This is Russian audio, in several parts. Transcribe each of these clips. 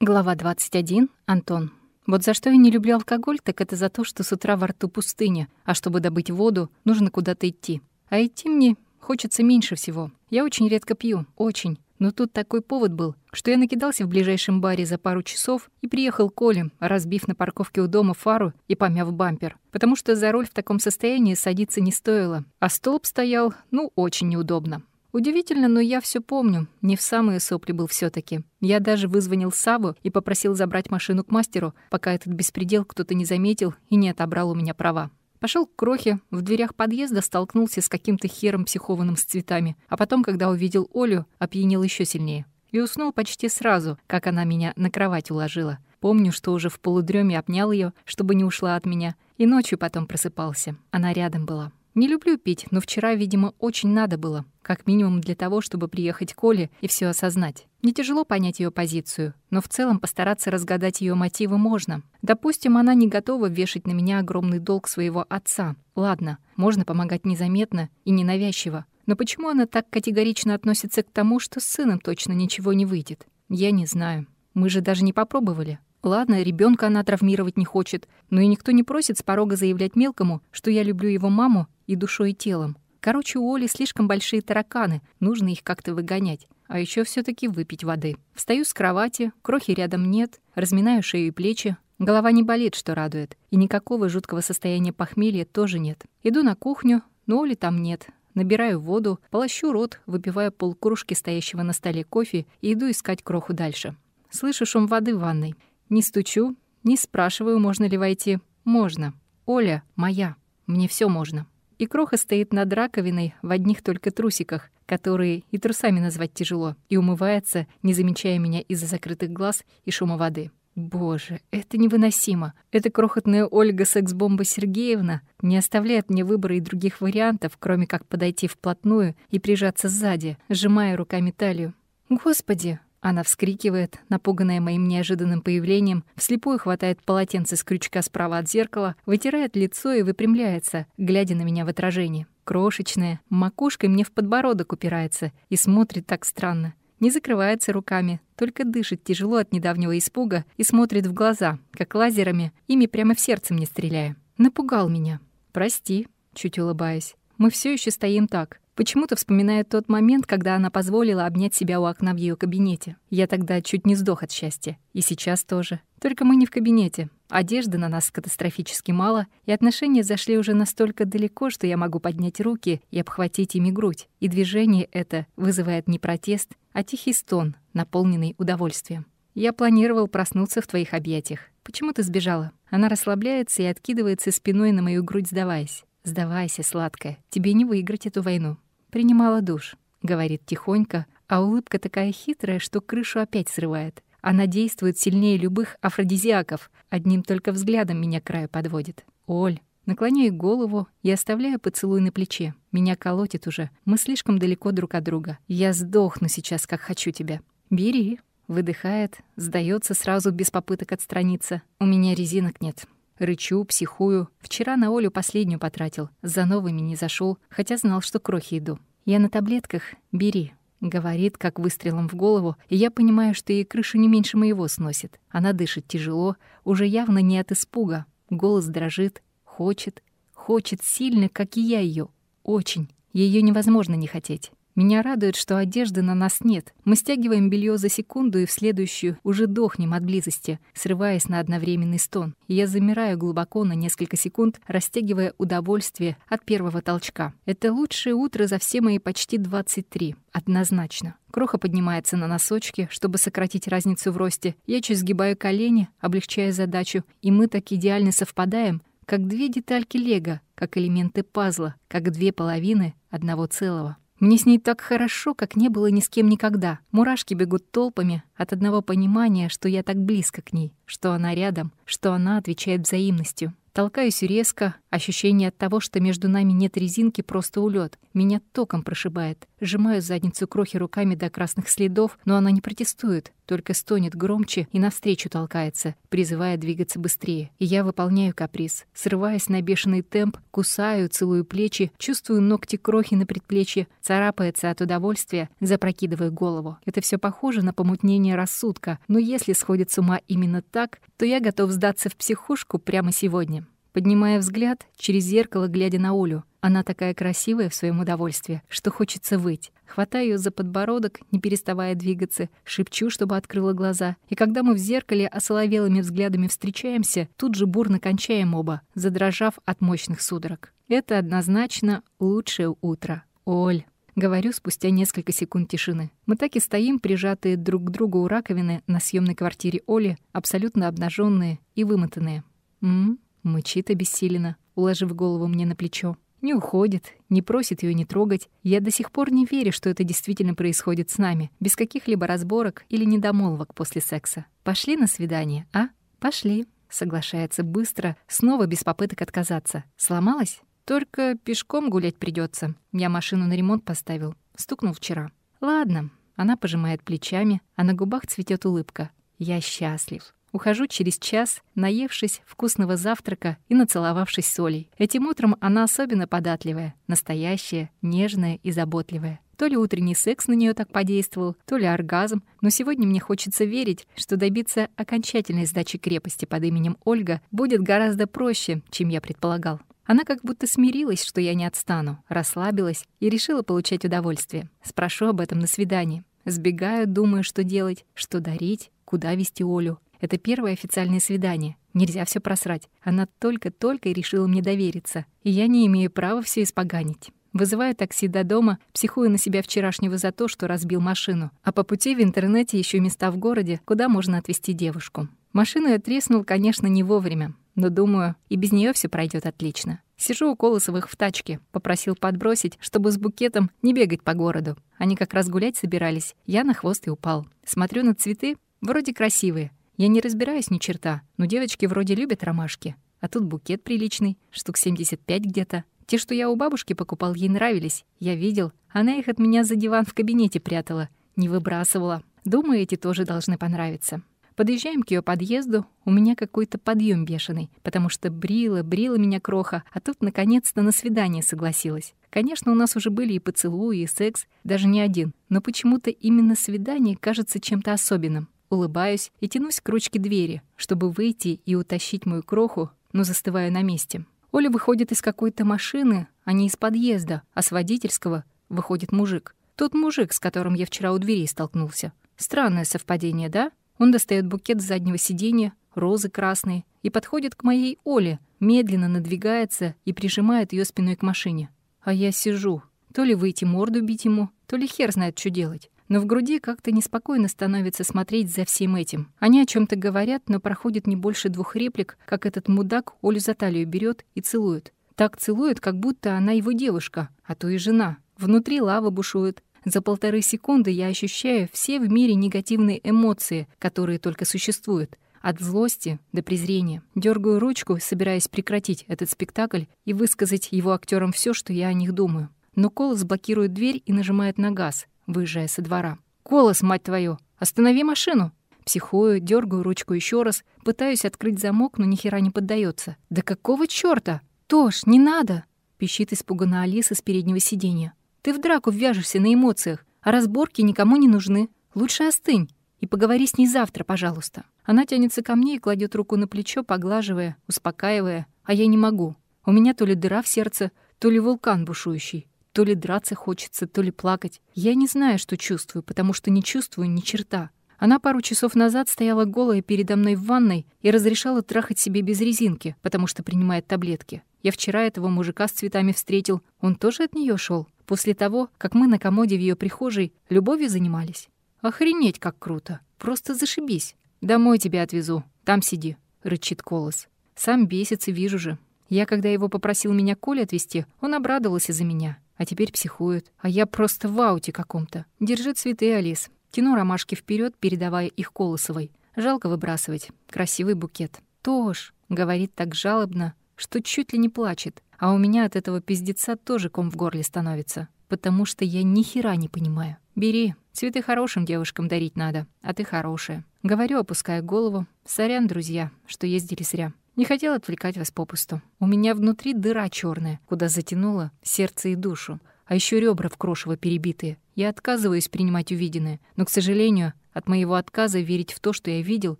Глава 21. Антон. Вот за что я не люблю алкоголь, так это за то, что с утра во рту пустыня, а чтобы добыть воду, нужно куда-то идти. А идти мне хочется меньше всего. Я очень редко пью, очень. Но тут такой повод был, что я накидался в ближайшем баре за пару часов и приехал к Оле, разбив на парковке у дома фару и помяв бампер. Потому что за руль в таком состоянии садиться не стоило. А столб стоял, ну, очень неудобно. Удивительно, но я все помню. Не в самые сопли был все таки Я даже вызвонил Саву и попросил забрать машину к мастеру, пока этот беспредел кто-то не заметил и не отобрал у меня права. Пошел к Крохе, в дверях подъезда столкнулся с каким-то хером психованным с цветами, а потом, когда увидел Олю, опьянел еще сильнее. И уснул почти сразу, как она меня на кровать уложила. Помню, что уже в полудреме обнял ее, чтобы не ушла от меня, и ночью потом просыпался. Она рядом была. Не люблю пить, но вчера, видимо, очень надо было, как минимум для того, чтобы приехать к Оле и все осознать. Не тяжело понять ее позицию, но в целом постараться разгадать ее мотивы можно. Допустим, она не готова вешать на меня огромный долг своего отца. Ладно, можно помогать незаметно и ненавязчиво. Но почему она так категорично относится к тому, что с сыном точно ничего не выйдет? Я не знаю. Мы же даже не попробовали. Ладно, ребенка она травмировать не хочет, но и никто не просит с порога заявлять мелкому, что я люблю его маму и душой, и телом. Короче, у Оли слишком большие тараканы, нужно их как-то выгонять. А еще все таки выпить воды. Встаю с кровати, крохи рядом нет, разминаю шею и плечи. Голова не болит, что радует. И никакого жуткого состояния похмелья тоже нет. Иду на кухню, но Оли там нет. Набираю воду, полощу рот, выпивая полкружки стоящего на столе кофе и иду искать кроху дальше. Слышу шум воды в ванной. Не стучу, не спрашиваю, можно ли войти. Можно. Оля моя. Мне все можно. И Кроха стоит над раковиной в одних только трусиках, которые и трусами назвать тяжело, и умывается, не замечая меня из-за закрытых глаз и шума воды. Боже, это невыносимо. Эта крохотная Ольга секс-бомба Сергеевна не оставляет мне выбора и других вариантов, кроме как подойти вплотную и прижаться сзади, сжимая руками талию. Господи, она вскрикивает, напуганная моим неожиданным появлением, вслепую хватает полотенце с крючка справа от зеркала, вытирает лицо и выпрямляется, глядя на меня в отражении. Крошечная, макушкой мне в подбородок упирается и смотрит так странно. Не закрывается руками, только дышит тяжело от недавнего испуга и смотрит в глаза, как лазерами, ими прямо в сердце мне стреляя. Напугал меня. «Прости», — чуть улыбаясь. «Мы все еще стоим так. Почему-то вспоминает тот момент, когда она позволила обнять себя у окна в ее кабинете. Я тогда чуть не сдох от счастья. И сейчас тоже. Только мы не в кабинете. Одежды на нас катастрофически мало, и отношения зашли уже настолько далеко, что я могу поднять руки и обхватить ими грудь. И движение это вызывает не протест, а тихий стон, наполненный удовольствием. Я планировал проснуться в твоих объятиях. Почему ты сбежала? Она расслабляется и откидывается спиной на мою грудь, сдаваясь. «Сдавайся, сладкая, тебе не выиграть эту войну. Принимала душ, говорит тихонько, а улыбка такая хитрая, что крышу опять срывает. Она действует сильнее любых афродизиаков, одним только взглядом меня краю подводит. Оль, наклоняю голову и оставляю поцелуй на плече. Меня колотит уже, мы слишком далеко друг от друга. Я сдохну сейчас, как хочу тебя. Бери. Выдыхает, сдается сразу без попыток отстраниться. У меня резинок нет. Рычу, психую. Вчера на Олю последнюю потратил. За новыми не зашел, хотя знал, что крохи иду. Я на таблетках. Бери. Говорит, как выстрелом в голову, и я понимаю, что ей крышу не меньше моего сносит. Она дышит тяжело, уже явно не от испуга. Голос дрожит, хочет, хочет сильно, как и я ее, Очень. Ее невозможно не хотеть. Меня радует, что одежды на нас нет. Мы стягиваем белье за секунду и в следующую уже дохнем от близости, срываясь на одновременный стон. Я замираю глубоко на несколько секунд, растягивая удовольствие от первого толчка. Это лучшее утро за все мои почти 23. Однозначно. Кроха поднимается на носочки, чтобы сократить разницу в росте. Я чуть сгибаю колени, облегчая задачу, и мы так идеально совпадаем, как две детальки лего, как элементы пазла, как две половины одного целого. Мне с ней так хорошо, как не было ни с кем никогда. Мурашки бегут толпами от одного понимания, что я так близко к ней, что она рядом, что она отвечает взаимностью. Толкаюсь резко, Ощущение от того, что между нами нет резинки, просто улет. Меня током прошибает. Сжимаю задницу крохи руками до красных следов, но она не протестует, только стонет громче и навстречу толкается, призывая двигаться быстрее. И я выполняю каприз. Срываясь на бешеный темп, кусаю, целую плечи, чувствую ногти крохи на предплечье, царапается от удовольствия, запрокидываю голову. Это все похоже на помутнение рассудка, но если сходит с ума именно так, то я готов сдаться в психушку прямо сегодня. Поднимая взгляд, через зеркало глядя на Олю. Она такая красивая в своем удовольствии, что хочется выть. Хватаю ее за подбородок, не переставая двигаться, шепчу, чтобы открыла глаза. И когда мы в зеркале осоловелыми взглядами встречаемся, тут же бурно кончаем оба, задрожав от мощных судорог. Это однозначно лучшее утро. Оль. Говорю спустя несколько секунд тишины. Мы так и стоим, прижатые друг к другу у раковины на съемной квартире Оли, абсолютно обнаженные и вымотанные. «М? Мычит обессиленно, уложив голову мне на плечо. Не уходит, не просит ее не трогать. Я до сих пор не верю, что это действительно происходит с нами, без каких-либо разборок или недомолвок после секса. Пошли на свидание, а? Пошли. Соглашается быстро, снова без попыток отказаться. Сломалась? Только пешком гулять придется. Я машину на ремонт поставил. Стукнул вчера. Ладно. Она пожимает плечами, а на губах цветет улыбка. Я счастлив. Ухожу через час, наевшись вкусного завтрака и нацеловавшись с. Этим утром она особенно податливая, настоящая, нежная и заботливая. То ли утренний секс на нее так подействовал, то ли оргазм, но сегодня мне хочется верить, что добиться окончательной сдачи крепости под именем Ольга будет гораздо проще, чем я предполагал. Она как будто смирилась, что я не отстану, расслабилась и решила получать удовольствие. Спрошу об этом на свидании. Сбегаю, думаю, что делать, что дарить, куда вести Олю. Это первое официальное свидание. Нельзя все просрать. Она только-только решила мне довериться. И я не имею права все испоганить. Вызываю такси до дома, психую на себя вчерашнего за то, что разбил машину. А по пути в интернете ищу места в городе, куда можно отвезти девушку. Машину я треснул, конечно, не вовремя. Но, думаю, и без нее все пройдет отлично. Сижу у Колосовых в тачке. Попросил подбросить, чтобы с букетом не бегать по городу. Они как раз гулять собирались. Я на хвост и упал. Смотрю на цветы. Вроде красивые. Я не разбираюсь ни черта, но девочки вроде любят ромашки. А тут букет приличный, штук 75 где-то. Те, что я у бабушки покупал, ей нравились. Я видел. Она их от меня за диван в кабинете прятала. Не выбрасывала. Думаю, эти тоже должны понравиться. Подъезжаем к ее подъезду. У меня какой-то подъем бешеный, потому что брила, брила меня кроха, а тут наконец-то на свидание согласилась. Конечно, у нас уже были и поцелуи, и секс, даже не один, но почему-то именно свидание кажется чем-то особенным. Улыбаюсь и тянусь к ручке двери, чтобы выйти и утащить мою кроху, но застываю на месте. Оля выходит из какой-то машины, а не из подъезда, а с водительского выходит мужик. Тот мужик, с которым я вчера у двери столкнулся. Странное совпадение, да? Он достает букет с заднего сиденья, розы красные, и подходит к моей Оле, медленно надвигается и прижимает ее спиной к машине. А я сижу. То ли выйти морду бить ему, то ли хер знает, что делать но в груди как-то неспокойно становится смотреть за всем этим. Они о чем то говорят, но проходит не больше двух реплик, как этот мудак Олю за талию берет и целует. Так целует, как будто она его девушка, а то и жена. Внутри лава бушует. За полторы секунды я ощущаю все в мире негативные эмоции, которые только существуют. От злости до презрения. Дергаю ручку, собираясь прекратить этот спектакль и высказать его актерам все, что я о них думаю. Но Колос блокирует дверь и нажимает на газ выезжая со двора. «Колос, мать твою! Останови машину!» Психую, дергаю ручку еще раз, пытаюсь открыть замок, но ни хера не поддается. «Да какого чёрта? Тош, не надо!» пищит испуганно Алиса с переднего сиденья. «Ты в драку вяжешься на эмоциях, а разборки никому не нужны. Лучше остынь и поговори с ней завтра, пожалуйста». Она тянется ко мне и кладет руку на плечо, поглаживая, успокаивая, а я не могу. У меня то ли дыра в сердце, то ли вулкан бушующий. То ли драться хочется, то ли плакать. Я не знаю, что чувствую, потому что не чувствую ни черта. Она пару часов назад стояла голая передо мной в ванной и разрешала трахать себе без резинки, потому что принимает таблетки. Я вчера этого мужика с цветами встретил. Он тоже от нее шел. После того, как мы на комоде в ее прихожей любовью занимались. Охренеть, как круто. Просто зашибись. Домой тебя отвезу. Там сиди, рычит Колос. Сам бесится, вижу же. Я, когда его попросил меня Коле отвезти, он обрадовался за меня а теперь психует. А я просто в ауте каком-то. Держи цветы, Алис. Тяну ромашки вперед, передавая их Колосовой. Жалко выбрасывать. Красивый букет. «Тош», — говорит так жалобно, что чуть ли не плачет, а у меня от этого пиздеца тоже ком в горле становится, потому что я ни хера не понимаю. Бери, цветы хорошим девушкам дарить надо, а ты хорошая. Говорю, опуская голову. Сорян, друзья, что ездили зря. Не хотел отвлекать вас попусту. У меня внутри дыра черная, куда затянуло сердце и душу, а еще ребра в крошево перебитые. Я отказываюсь принимать увиденное, но, к сожалению, от моего отказа верить в то, что я видел,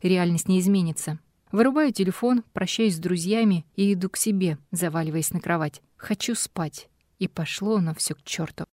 реальность не изменится. Вырубаю телефон, прощаюсь с друзьями и иду к себе, заваливаясь на кровать. Хочу спать. И пошло оно все к черту.